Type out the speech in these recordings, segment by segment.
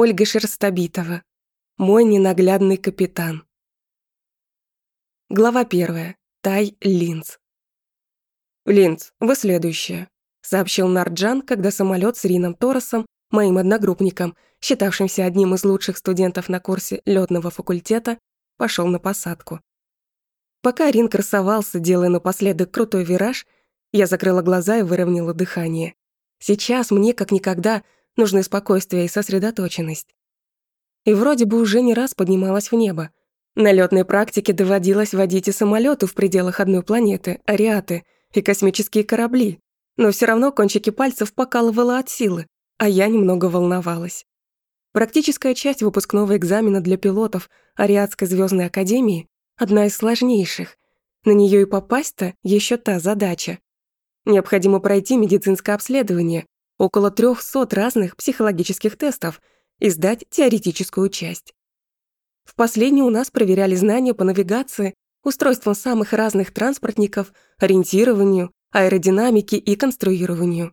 Ольга Шерстобитова. Мой ненаглядный капитан. Глава первая. Тай Линц. «Линц, вы следующая», — сообщил Нарджан, когда самолет с Рином Торосом, моим одногруппником, считавшимся одним из лучших студентов на курсе лётного факультета, пошел на посадку. Пока Рин красовался, делая напоследок крутой вираж, я закрыла глаза и выровняла дыхание. Сейчас мне, как никогда, нужны спокойствие и сосредоточенность. И вроде бы уже не раз поднималась в небо. На лётной практике доводилось водить и самолёты в пределах одной планеты, Ариаты, и космические корабли. Но всё равно кончики пальцев покалывало от силы, а я немного волновалась. Практическая часть выпускного экзамена для пилотов Ариадской звёздной академии одна из сложнейших. На неё и попасть-то ещё та задача. Необходимо пройти медицинское обследование, около 300 разных психологических тестов и сдать теоретическую часть. В последней у нас проверяли знания по навигации, устройствам самых разных транспортников, ориентированию, аэродинамике и конструированию.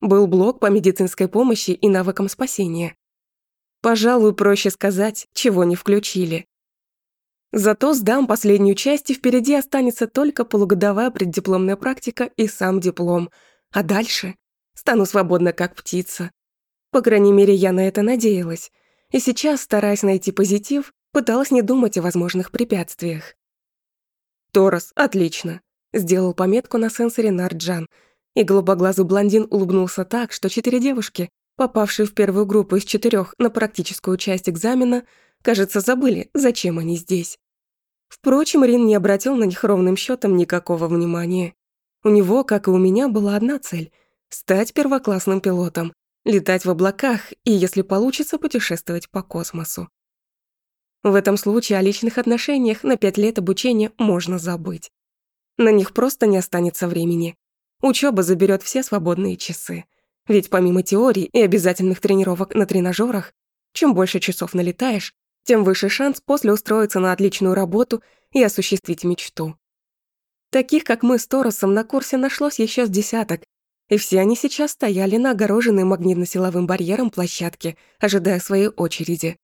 Был блок по медицинской помощи и навыкам спасения. Пожалуй, проще сказать, чего не включили. Зато сдам последнюю часть, и впереди останется только полугодовая преддипломная практика и сам диплом. А дальше стану свободна как птица. По крайней мере, я на это надеялась. И сейчас, стараясь найти позитив, пыталась не думать о возможных препятствиях. «Торос, отлично», — сделал пометку на сенсоре Нарджан, и голубоглазый блондин улыбнулся так, что четыре девушки, попавшие в первую группу из четырех на практическую часть экзамена, кажется, забыли, зачем они здесь. Впрочем, Рин не обратил на них ровным счетом никакого внимания. У него, как и у меня, была одна цель — Стать первоклассным пилотом, летать в облаках и, если получится, путешествовать по космосу. В этом случае о личных отношениях на пять лет обучения можно забыть. На них просто не останется времени. Учёба заберёт все свободные часы. Ведь помимо теории и обязательных тренировок на тренажерах, чем больше часов налетаешь, тем выше шанс после устроиться на отличную работу и осуществить мечту. Таких, как мы с Торосом, на курсе нашлось ещё с десяток, и все они сейчас стояли на огороженной магнитно-силовым барьером площадке, ожидая своей очереди.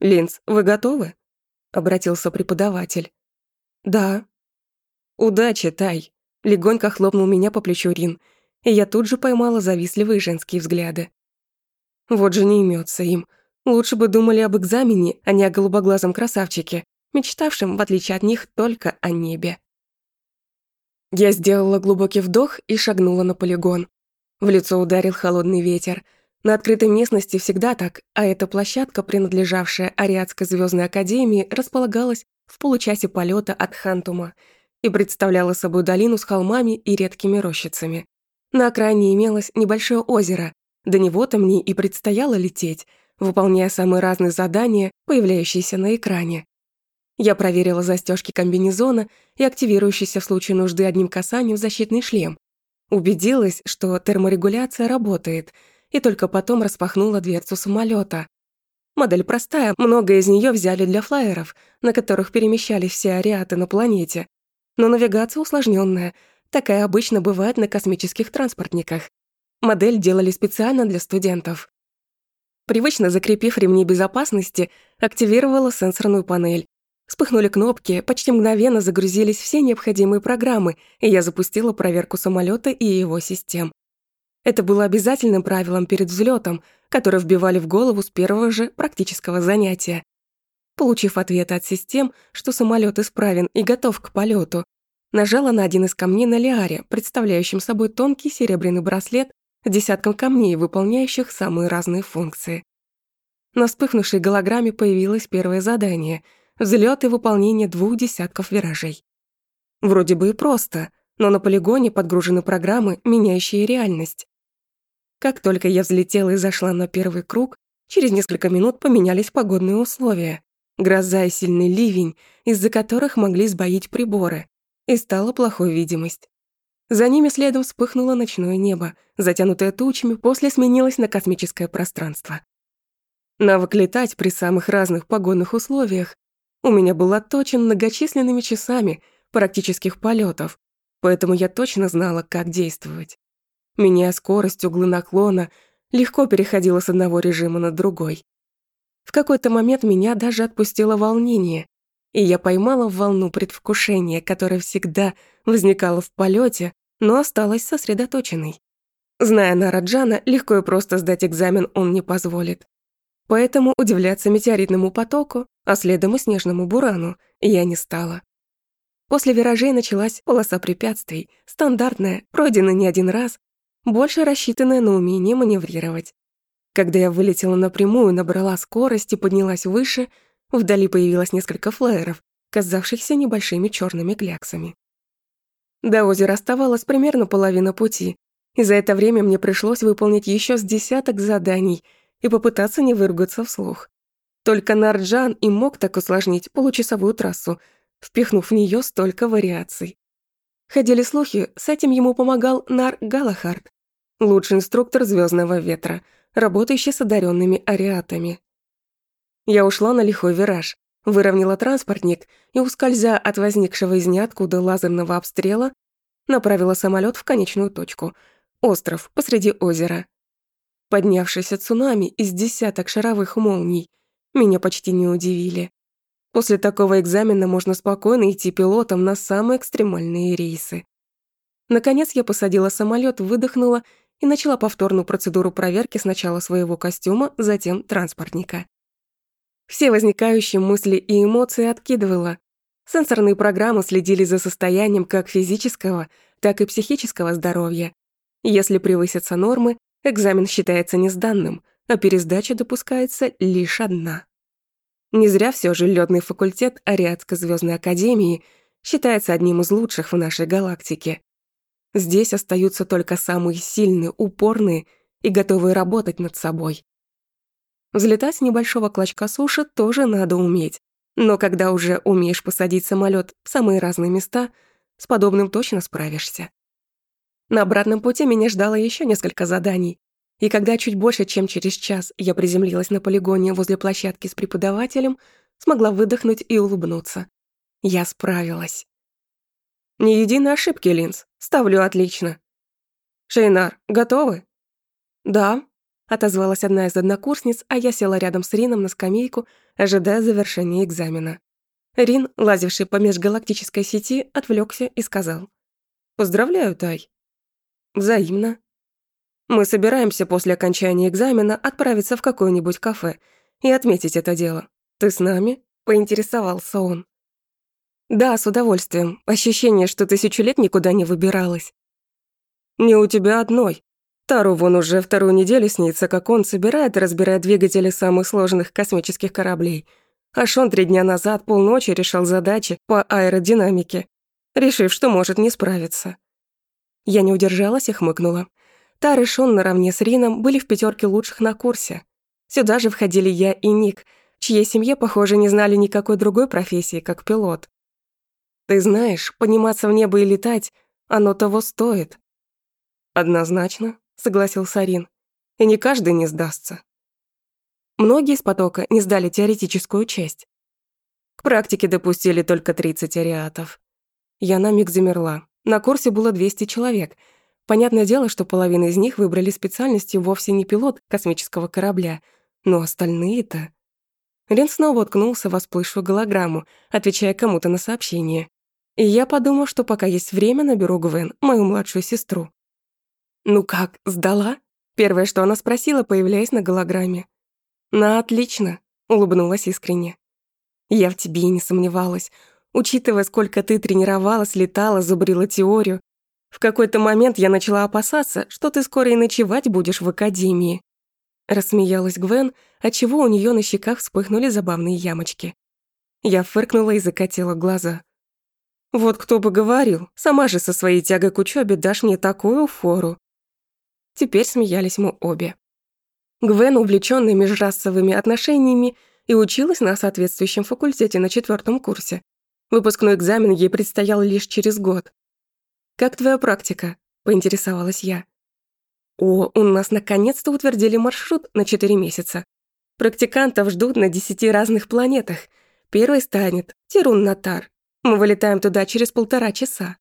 «Линз, вы готовы?» — обратился преподаватель. «Да». «Удачи, Тай!» — легонько хлопнул меня по плечу Рин, и я тут же поймала завистливые женские взгляды. Вот же не имется им. Лучше бы думали об экзамене, а не о голубоглазом красавчике, мечтавшем, в отличие от них, только о небе. Я сделала глубокий вдох и шагнула на полигон. В лицо ударил холодный ветер. На открытой местности всегда так, а эта площадка, принадлежавшая Ариадской звездной академии, располагалась в получасе полета от Хантума и представляла собой долину с холмами и редкими рощицами. На окраине имелось небольшое озеро, до него-то мне и предстояло лететь, выполняя самые разные задания, появляющиеся на экране. Я проверила застежки комбинезона и активирующийся в случае нужды одним касанием защитный шлем. Убедилась, что терморегуляция работает, и только потом распахнула дверцу самолета. Модель простая, многое из нее взяли для флайеров, на которых перемещались все ариаты на планете. Но навигация усложненная, такая обычно бывает на космических транспортниках. Модель делали специально для студентов. Привычно закрепив ремни безопасности, активировала сенсорную панель Вспыхнули кнопки, почти мгновенно загрузились все необходимые программы, и я запустила проверку самолета и его систем. Это было обязательным правилом перед взлетом, которое вбивали в голову с первого же практического занятия. Получив ответы от систем, что самолет исправен и готов к полету, нажала на один из камней на Лиаре, представляющим собой тонкий серебряный браслет с десятком камней, выполняющих самые разные функции. На вспыхнувшей голограмме появилось первое задание — взлет и выполнение двух десятков виражей. Вроде бы и просто, но на полигоне подгружены программы, меняющие реальность. Как только я взлетела и зашла на первый круг, через несколько минут поменялись погодные условия. Гроза и сильный ливень, из-за которых могли сбоить приборы, и стала плохой видимость. За ними следом вспыхнуло ночное небо, затянутое тучами, после сменилось на космическое пространство. Навык летать при самых разных погодных условиях у меня был отточен многочисленными часами практических полетов, поэтому я точно знала, как действовать. Меняя скорость, углы наклона, легко переходила с одного режима на другой. В какой-то момент меня даже отпустило волнение, и я поймала волну предвкушения, которая всегда возникала в полете, но осталась сосредоточенной. Зная Нараджана, легко и просто сдать экзамен он не позволит. Поэтому удивляться метеоритному потоку, а следом и снежному бурану, я не стала. После виражей началась полоса препятствий, стандартная, пройденная не один раз, больше рассчитанная на умение маневрировать. Когда я вылетела напрямую, набрала скорость и поднялась выше, вдали появилось несколько флайеров, казавшихся небольшими черными кляксами. До озера оставалось примерно половина пути, и за это время мне пришлось выполнить еще с десяток заданий и попытаться не выругаться вслух. Только Нарджан и мог так усложнить получасовую трассу, впихнув в нее столько вариаций. Ходили слухи, с этим ему помогал Нар Галахард, лучший инструктор звездного ветра, работающий с одаренными ариатами. Я ушла на лихой вираж, выровняла транспортник и, ускользя от возникшего из ниоткуда лазерного обстрела, направила самолет в конечную точку — остров посреди озера. Поднявшийся цунами из десяток шаровых молний меня почти не удивили. После такого экзамена можно спокойно идти пилотом на самые экстремальные рейсы. Наконец я посадила самолет, выдохнула и начала повторную процедуру проверки сначала своего костюма, затем транспортника. Все возникающие мысли и эмоции откидывала. Сенсорные программы следили за состоянием как физического, так и психического здоровья. Если превысятся нормы, экзамен считается несданным, а пересдача допускается лишь одна. Не зря все же лёдный факультет Ариадской звездной академии считается одним из лучших в нашей галактике. Здесь остаются только самые сильные, упорные и готовые работать над собой. Взлетать с небольшого клочка суши тоже надо уметь. Но когда уже умеешь посадить самолет в самые разные места, с подобным точно справишься. На обратном пути меня ждало еще несколько заданий, и когда чуть больше, чем через час я приземлилась на полигоне возле площадки с преподавателем, смогла выдохнуть и улыбнуться. Я справилась. Ни единой ошибки, Линз. Ставлю отлично. Шейнар, готовы? Да, отозвалась одна из однокурсниц, а я села рядом с Рином на скамейку, ожидая завершения экзамена. Рин, лазивший по межгалактической сети, отвлекся и сказал. «Поздравляю, Тай». «Взаимно», мы собираемся после окончания экзамена отправиться в какое-нибудь кафе и отметить это дело. Ты с нами?» — поинтересовался он. «Да, с удовольствием. Ощущение, что тысячу лет никуда не выбиралась». «Не у тебя одной. Тару вон уже вторую неделю снится, как он собирает и разбирает двигатели самых сложных космических кораблей. А Шон три дня назад полночи решал задачи по аэродинамике, решив, что может не справиться». Я не удержалась и хмыкнула. Тар и Шон наравне с Рином были в пятерке лучших на курсе. Сюда же входили я и Ник, чьей семье, похоже, не знали никакой другой профессии, как пилот. Ты знаешь, подниматься в небо и летать, оно того стоит. Однозначно, согласился Рин. И не каждый не сдастся. Многие из потока не сдали теоретическую часть. К практике допустили только 30 ариатов. Я на миг замерла. На курсе было 200 человек — Понятное дело, что половина из них выбрали специальностью вовсе не пилот космического корабля, но остальные-то... Рен снова уткнулся в всплывшую голограмму, отвечая кому-то на сообщение. И я подумал, что пока есть время, наберу Гвен, мою младшую сестру. «Ну как, сдала?» Первое, что она спросила, появляясь на голограмме. «На отлично», — улыбнулась искренне. «Я в тебе и не сомневалась. Учитывая, сколько ты тренировалась, летала, зубрила теорию, в какой-то момент я начала опасаться, что ты скоро и ночевать будешь в академии. Рассмеялась Гвен, отчего у нее на щеках вспыхнули забавные ямочки. Я фыркнула и закатила глаза. Вот кто бы говорил, сама же со своей тягой к учебе дашь мне такую фору. Теперь смеялись мы обе. Гвен, увлечённая межрасовыми отношениями, и училась на соответствующем факультете на четвертом курсе. Выпускной экзамен ей предстоял лишь через год. «Как твоя практика?» – поинтересовалась я. «О, у нас наконец-то утвердили маршрут на 4 месяца. Практикантов ждут на 10 разных планетах. Первый станет Тирун-Натар. Мы вылетаем туда через полтора часа».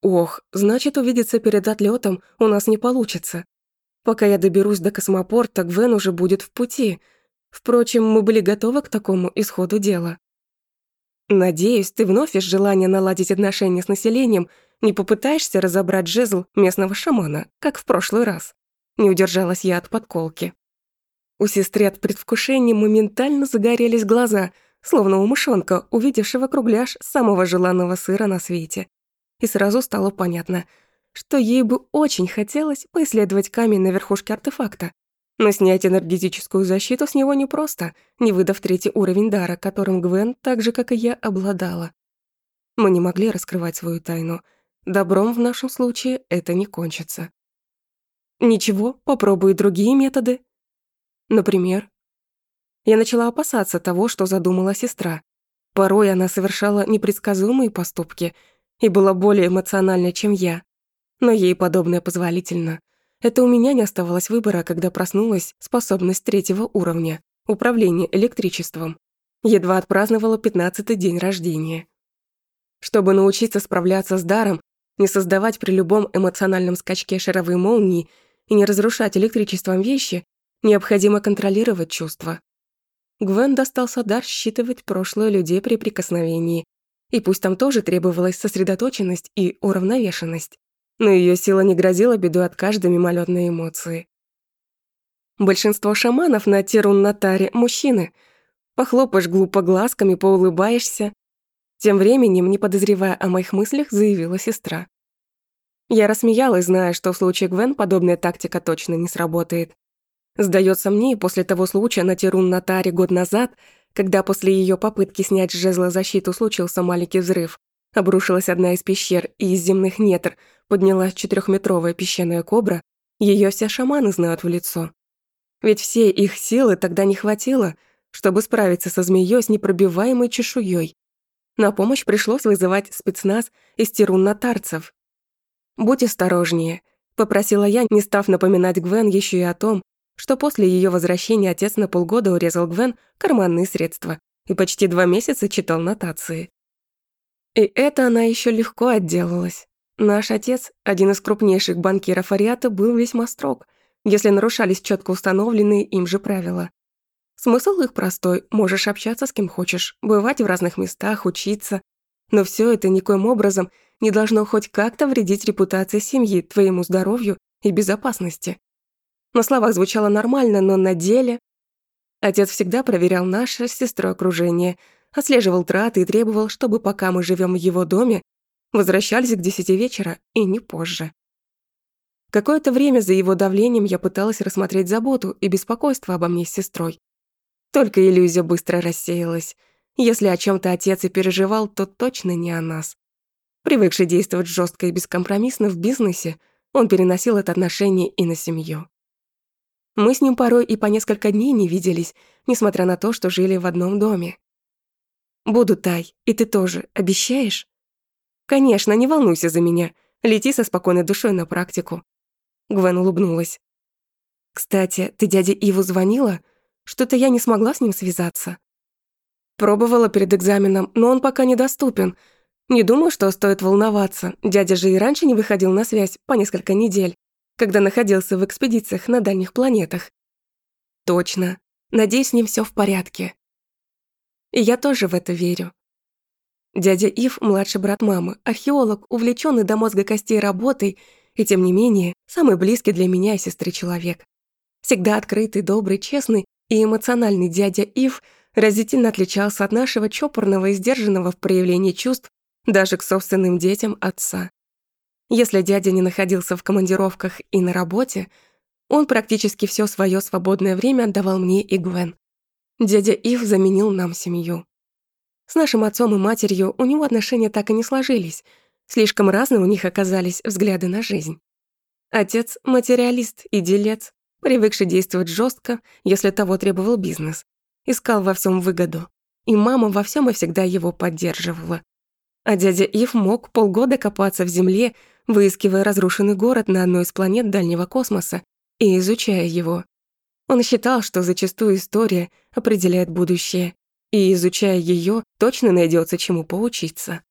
«Ох, значит, увидеться перед отлетом у нас не получится. Пока я доберусь до космопорта, Гвен уже будет в пути. Впрочем, мы были готовы к такому исходу дела. Надеюсь, ты вновь из желания наладить отношения с населением не попытаешься разобрать жезл местного шамана, как в прошлый раз. Не удержалась я от подколки. У сестры от предвкушения моментально загорелись глаза, словно у мышонка, увидевшего кругляш самого желанного сыра на свете. И сразу стало понятно, что ей бы очень хотелось поисследовать камень на верхушке артефакта. Но снять энергетическую защиту с него непросто, не выдав третий уровень дара, которым Гвен, так же, как и я, обладала. Мы не могли раскрывать свою тайну. Добром в нашем случае это не кончится. Ничего, попробую другие методы. Например, я начала опасаться того, что задумала сестра. Порой она совершала непредсказуемые поступки и была более эмоциональной, чем я. Но ей подобное позволительно. Это у меня не оставалось выбора, когда проснулась способность третьего уровня – управление электричеством. Едва отпраздновала пятнадцатый день рождения. Чтобы научиться справляться с даром, не создавать при любом эмоциональном скачке шаровые молнии и не разрушать электричеством вещи, необходимо контролировать чувства. Гвен достался дар считывать прошлое людей при прикосновении, и пусть там тоже требовалась сосредоточенность и уравновешенность, но ее сила не грозила бедой от каждой мимолетной эмоции. Большинство шаманов на Тирун-Натаре – мужчины. Похлопаешь глупо глазками, поулыбаешься. Тем временем, не подозревая о моих мыслях, заявила сестра. Я рассмеялась, зная, что в случае Гвен подобная тактика точно не сработает. Сдается мне, после того случая на Тирун-Натаре год назад, когда после ее попытки снять с жезла защиту случился маленький взрыв, обрушилась одна из пещер, и из земных недр поднялась четырехметровая песчаная кобра, ее все шаманы знают в лицо. Ведь все их силы тогда не хватило, чтобы справиться со змеей с непробиваемой чешуей. На помощь пришлось вызывать спецназ из тирун-натарцев. «Будь осторожнее», — попросила я, не став напоминать Гвен еще и о том, что после ее возвращения отец на полгода урезал Гвен карманные средства и почти два месяца читал нотации. И это она еще легко отделалась. Наш отец, один из крупнейших банкиров Ариата, был весьма строг, если нарушались четко установленные им же правила. Смысл их простой – можешь общаться с кем хочешь, бывать в разных местах, учиться. Но все это никоим образом не должно хоть как-то вредить репутации семьи, твоему здоровью и безопасности. На словах звучало нормально, но на деле... Отец всегда проверял наше с сестрой окружение, отслеживал траты и требовал, чтобы пока мы живем в его доме, возвращались к десяти вечера и не позже. Какое-то время за его давлением я пыталась рассмотреть заботу и беспокойство обо мне с сестрой. Только иллюзия быстро рассеялась. Если о чем то отец и переживал, то точно не о нас. Привыкший действовать жестко и бескомпромиссно в бизнесе, он переносил это отношение и на семью. Мы с ним порой и по несколько дней не виделись, несмотря на то, что жили в одном доме. «Буду, Тай, и ты тоже, обещаешь?» «Конечно, не волнуйся за меня. Лети со спокойной душой на практику». Гвен улыбнулась. «Кстати, ты дяде Иву звонила? Что-то я не смогла с ним связаться». Пробовала перед экзаменом, но он пока недоступен. Не думаю, что стоит волноваться. Дядя же и раньше не выходил на связь по несколько недель когда находился в экспедициях на дальних планетах. Точно. Надеюсь, с ним все в порядке. И я тоже в это верю. Дядя Ив, младший брат мамы, археолог, увлеченный до мозга костей работой, и тем не менее, самый близкий для меня и сестры человек. Всегда открытый, добрый, честный и эмоциональный дядя Ив разительно отличался от нашего чопорного и сдержанного в проявлении чувств даже к собственным детям отца. Если дядя не находился в командировках и на работе, он практически все свое свободное время отдавал мне и Гвен. Дядя Ив заменил нам семью. С нашим отцом и матерью у него отношения так и не сложились. Слишком разные у них оказались взгляды на жизнь. Отец – материалист и делец, привыкший действовать жестко, если того требовал бизнес. Искал во всем выгоду. И мама во всем и всегда его поддерживала. А дядя Ив мог полгода копаться в земле, выискивая разрушенный город на одной из планет дальнего космоса и изучая его. Он считал, что зачастую история определяет будущее, и, изучая ее, точно найдется чему поучиться.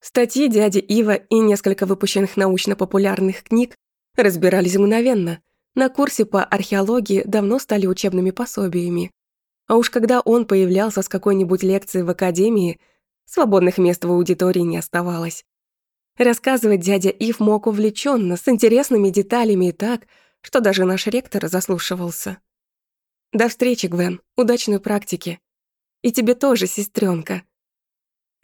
Статьи дяди Ива и несколько выпущенных научно-популярных книг разбирались мгновенно, на курсе по археологии давно стали учебными пособиями. А уж когда он появлялся с какой-нибудь лекцией в академии, свободных мест в аудитории не оставалось. Рассказывать дядя Ив мог увлеченно, с интересными деталями и так, что даже наш ректор заслушивался. До встречи, Гвен. Удачной практики. И тебе тоже, сестренка.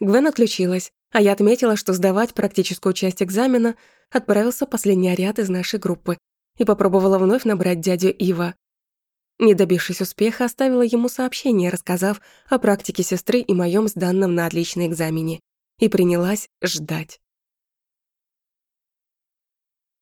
Гвен отключилась, а я отметила, что сдавать практическую часть экзамена отправился последний ариат из нашей группы и попробовала вновь набрать дядю Ива. Не добившись успеха, оставила ему сообщение, рассказав о практике сестры и моем сданном на отличный экзамене, и принялась ждать.